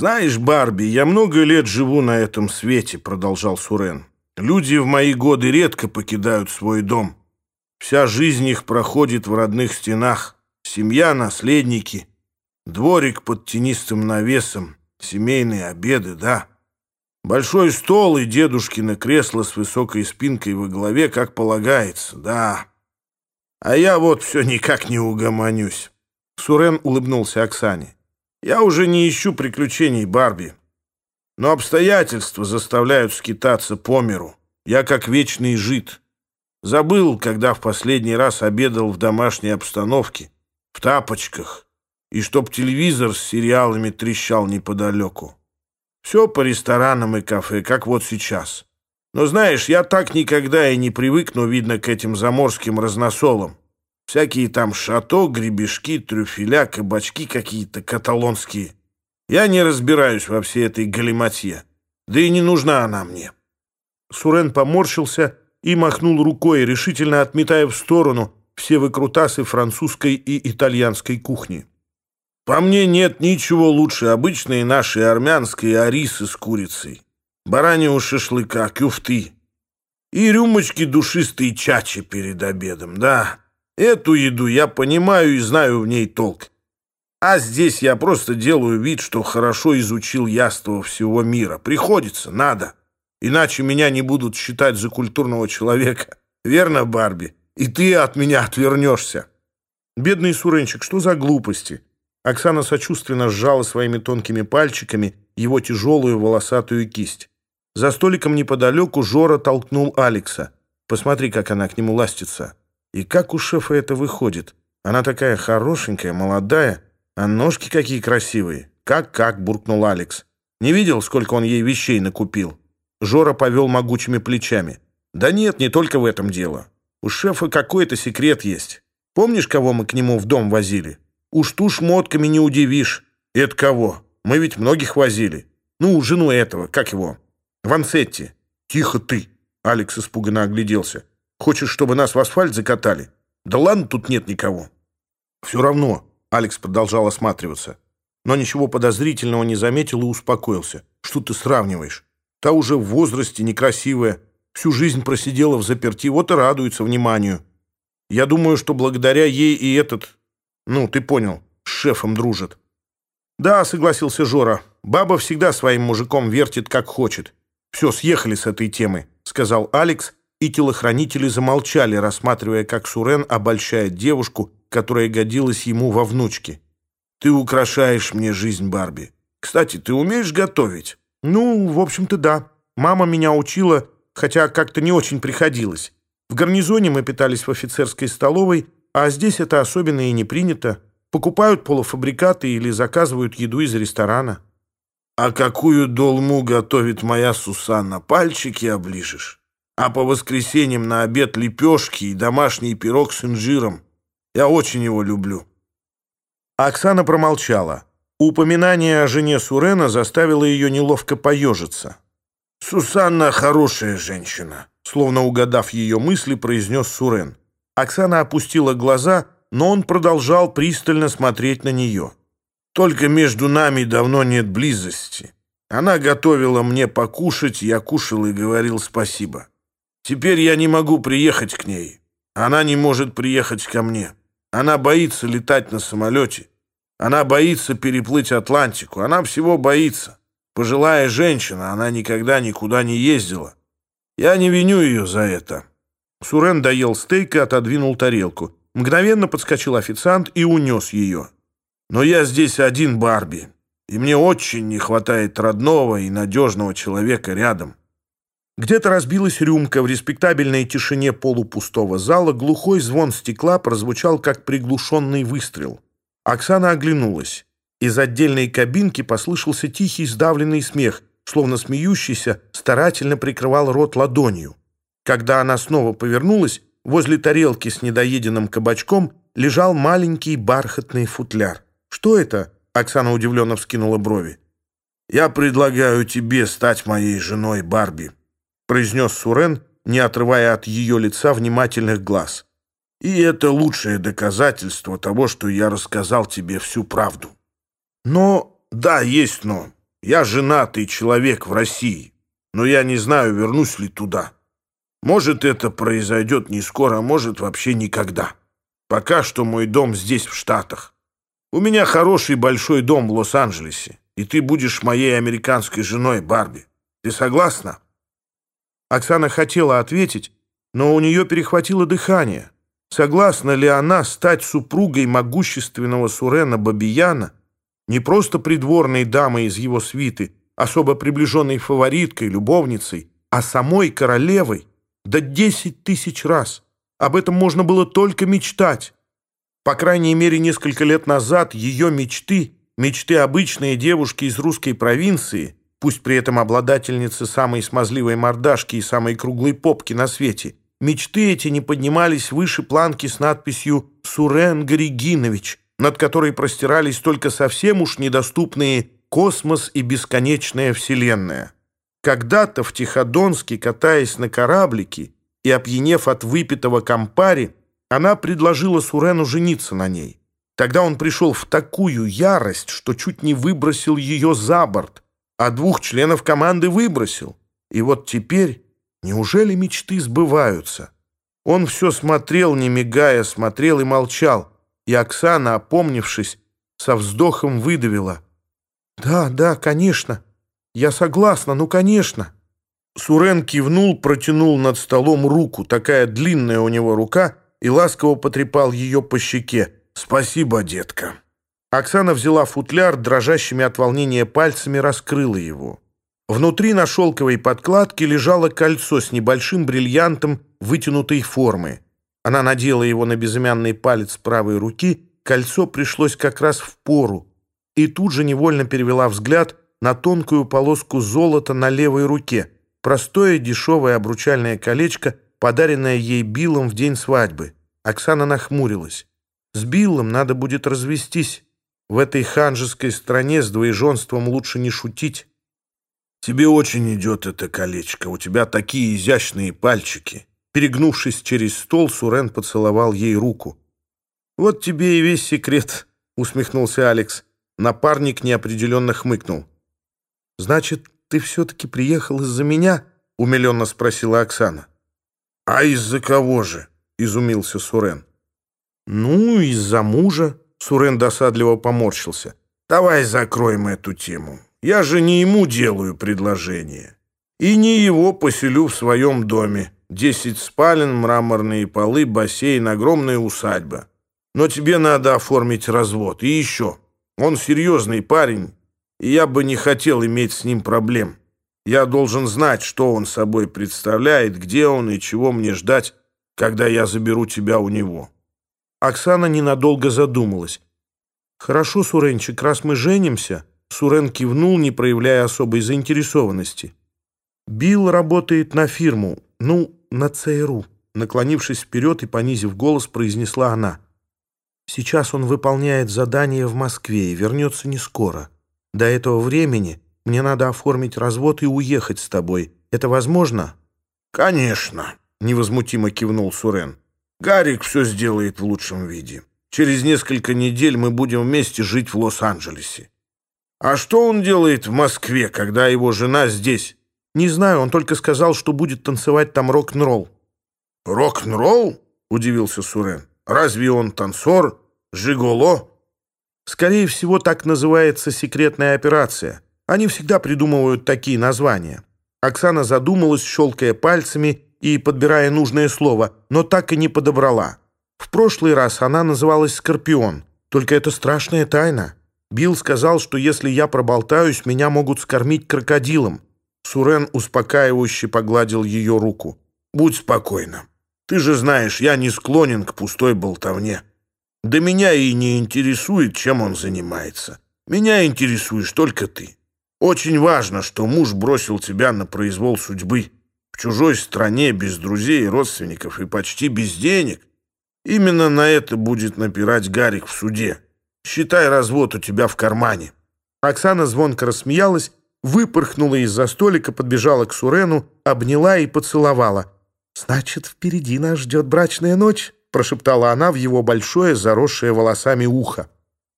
«Знаешь, Барби, я много лет живу на этом свете», — продолжал Сурен. «Люди в мои годы редко покидают свой дом. Вся жизнь их проходит в родных стенах. Семья, наследники, дворик под тенистым навесом, семейные обеды, да. Большой стол и дедушкино кресло с высокой спинкой во главе, как полагается, да. А я вот все никак не угомонюсь». Сурен улыбнулся Оксане. Я уже не ищу приключений, Барби. Но обстоятельства заставляют скитаться по миру. Я как вечный жид. Забыл, когда в последний раз обедал в домашней обстановке, в тапочках, и чтоб телевизор с сериалами трещал неподалеку. Все по ресторанам и кафе, как вот сейчас. Но знаешь, я так никогда и не привыкну, видно, к этим заморским разносолам. Всякие там шато, гребешки, трюфеля, кабачки какие-то каталонские. Я не разбираюсь во всей этой галиматье. Да и не нужна она мне». Сурен поморщился и махнул рукой, решительно отметая в сторону все выкрутасы французской и итальянской кухни. «По мне нет ничего лучше обычной нашей армянской арисы с курицей, бараньего шашлыка, кюфты и рюмочки душистой чачи перед обедом, да». Эту еду я понимаю и знаю в ней толк. А здесь я просто делаю вид, что хорошо изучил яство всего мира. Приходится, надо. Иначе меня не будут считать за культурного человека. Верно, Барби? И ты от меня отвернешься. Бедный Суренчик, что за глупости? Оксана сочувственно сжала своими тонкими пальчиками его тяжелую волосатую кисть. За столиком неподалеку Жора толкнул Алекса. «Посмотри, как она к нему ластится». И как у шефа это выходит? Она такая хорошенькая, молодая, а ножки какие красивые. Как-как, буркнул Алекс. Не видел, сколько он ей вещей накупил? Жора повел могучими плечами. Да нет, не только в этом дело. У шефа какой-то секрет есть. Помнишь, кого мы к нему в дом возили? Уж ту шмотками не удивишь. Это кого? Мы ведь многих возили. Ну, жену этого, как его? Вансетти. Тихо ты. Алекс испуганно огляделся. Хочешь, чтобы нас в асфальт закатали? Да ладно, тут нет никого». «Все равно», — Алекс продолжал осматриваться. Но ничего подозрительного не заметил и успокоился. «Что ты сравниваешь? Та уже в возрасте некрасивая, всю жизнь просидела в заперти, вот и радуется вниманию. Я думаю, что благодаря ей и этот... Ну, ты понял, с шефом дружит». «Да», — согласился Жора, — «баба всегда своим мужиком вертит, как хочет». «Все, съехали с этой темы», — сказал Алекс, — и телохранители замолчали, рассматривая, как Сурен обольщает девушку, которая годилась ему во внучке. «Ты украшаешь мне жизнь, Барби. Кстати, ты умеешь готовить?» «Ну, в общем-то, да. Мама меня учила, хотя как-то не очень приходилось. В гарнизоне мы питались в офицерской столовой, а здесь это особенно и не принято. Покупают полуфабрикаты или заказывают еду из ресторана». «А какую долму готовит моя Сусанна? Пальчики оближешь?» а по воскресеньям на обед лепешки и домашний пирог с инжиром. Я очень его люблю». Оксана промолчала. Упоминание о жене Сурена заставило ее неловко поежиться. «Сусанна хорошая женщина», словно угадав ее мысли, произнес Сурен. Оксана опустила глаза, но он продолжал пристально смотреть на нее. «Только между нами давно нет близости. Она готовила мне покушать, я кушал и говорил спасибо. Теперь я не могу приехать к ней. Она не может приехать ко мне. Она боится летать на самолете. Она боится переплыть Атлантику. Она всего боится. Пожилая женщина, она никогда никуда не ездила. Я не виню ее за это». Сурен доел стейк и отодвинул тарелку. Мгновенно подскочил официант и унес ее. «Но я здесь один, Барби, и мне очень не хватает родного и надежного человека рядом. Где-то разбилась рюмка, в респектабельной тишине полупустого зала глухой звон стекла прозвучал, как приглушенный выстрел. Оксана оглянулась. Из отдельной кабинки послышался тихий сдавленный смех, словно смеющийся старательно прикрывал рот ладонью. Когда она снова повернулась, возле тарелки с недоеденным кабачком лежал маленький бархатный футляр. «Что это?» — Оксана удивленно вскинула брови. «Я предлагаю тебе стать моей женой, Барби», произнес Сурен, не отрывая от ее лица внимательных глаз. «И это лучшее доказательство того, что я рассказал тебе всю правду». «Но...» «Да, есть но. Я женатый человек в России, но я не знаю, вернусь ли туда. Может, это произойдет не скоро, а может, вообще никогда. Пока что мой дом здесь, в Штатах. У меня хороший большой дом в Лос-Анджелесе, и ты будешь моей американской женой, Барби. Ты согласна?» Оксана хотела ответить, но у нее перехватило дыхание. Согласна ли она стать супругой могущественного Сурена Бабияна, не просто придворной дамой из его свиты, особо приближенной фавориткой, любовницей, а самой королевой? Да десять тысяч раз! Об этом можно было только мечтать. По крайней мере, несколько лет назад ее мечты, мечты обычной девушки из русской провинции, пусть при этом обладательницы самой смазливой мордашки и самой круглой попки на свете, мечты эти не поднимались выше планки с надписью «Сурен Горигинович», над которой простирались только совсем уж недоступные космос и бесконечная вселенная. Когда-то в Тиходонске, катаясь на кораблике и опьянев от выпитого кампари, она предложила Сурену жениться на ней. Тогда он пришел в такую ярость, что чуть не выбросил ее за борт, а двух членов команды выбросил. И вот теперь, неужели мечты сбываются? Он все смотрел, не мигая, смотрел и молчал, и Оксана, опомнившись, со вздохом выдавила. «Да, да, конечно. Я согласна, ну, конечно». Сурен кивнул, протянул над столом руку, такая длинная у него рука, и ласково потрепал ее по щеке. «Спасибо, детка». Оксана взяла футляр, дрожащими от волнения пальцами раскрыла его. Внутри на шелковой подкладке лежало кольцо с небольшим бриллиантом вытянутой формы. Она надела его на безымянный палец правой руки, кольцо пришлось как раз в пору, и тут же невольно перевела взгляд на тонкую полоску золота на левой руке, простое дешевое обручальное колечко, подаренное ей Биллом в день свадьбы. Оксана нахмурилась. С Биллом надо будет развестись. В этой ханжеской стране с двоеженством лучше не шутить. «Тебе очень идет это колечко, у тебя такие изящные пальчики». Перегнувшись через стол, Сурен поцеловал ей руку. «Вот тебе и весь секрет», — усмехнулся Алекс. Напарник неопределенно хмыкнул. «Значит, ты все-таки приехал из-за меня?» — умиленно спросила Оксана. «А из-за кого же?» — изумился Сурен. «Ну, из-за мужа», — Сурен досадливо поморщился. «Давай закроем эту тему. Я же не ему делаю предложение. И не его поселю в своем доме. Десять спален, мраморные полы, бассейн, огромная усадьба. Но тебе надо оформить развод. И еще. Он серьезный парень, и я бы не хотел иметь с ним проблем. Я должен знать, что он собой представляет, где он и чего мне ждать, когда я заберу тебя у него». Оксана ненадолго задумалась. «Хорошо, Суренчик, раз мы женимся...» Сурен кивнул, не проявляя особой заинтересованности. «Билл работает на фирму, ну, на ЦРУ», наклонившись вперед и понизив голос, произнесла она. «Сейчас он выполняет задание в Москве и вернется не скоро. До этого времени мне надо оформить развод и уехать с тобой. Это возможно?» «Конечно», — невозмутимо кивнул Сурен. «Гарик все сделает в лучшем виде. Через несколько недель мы будем вместе жить в Лос-Анджелесе. А что он делает в Москве, когда его жена здесь?» «Не знаю, он только сказал, что будет танцевать там рок-н-ролл». «Рок-н-ролл?» — удивился Сурен. «Разве он танцор? Жиголо?» «Скорее всего, так называется секретная операция. Они всегда придумывают такие названия». Оксана задумалась, щелкая пальцами и подбирая нужное слово, но так и не подобрала. В прошлый раз она называлась «Скорпион», только это страшная тайна. Билл сказал, что если я проболтаюсь, меня могут скормить крокодилом. Сурен успокаивающе погладил ее руку. «Будь спокойна. Ты же знаешь, я не склонен к пустой болтовне. Да меня и не интересует, чем он занимается. Меня интересуешь только ты. Очень важно, что муж бросил тебя на произвол судьбы» чужой стране, без друзей и родственников и почти без денег. Именно на это будет напирать Гарик в суде. Считай развод у тебя в кармане». Оксана звонко рассмеялась, выпорхнула из-за столика, подбежала к Сурену, обняла и поцеловала. «Значит, впереди нас ждет брачная ночь», — прошептала она в его большое, заросшее волосами ухо.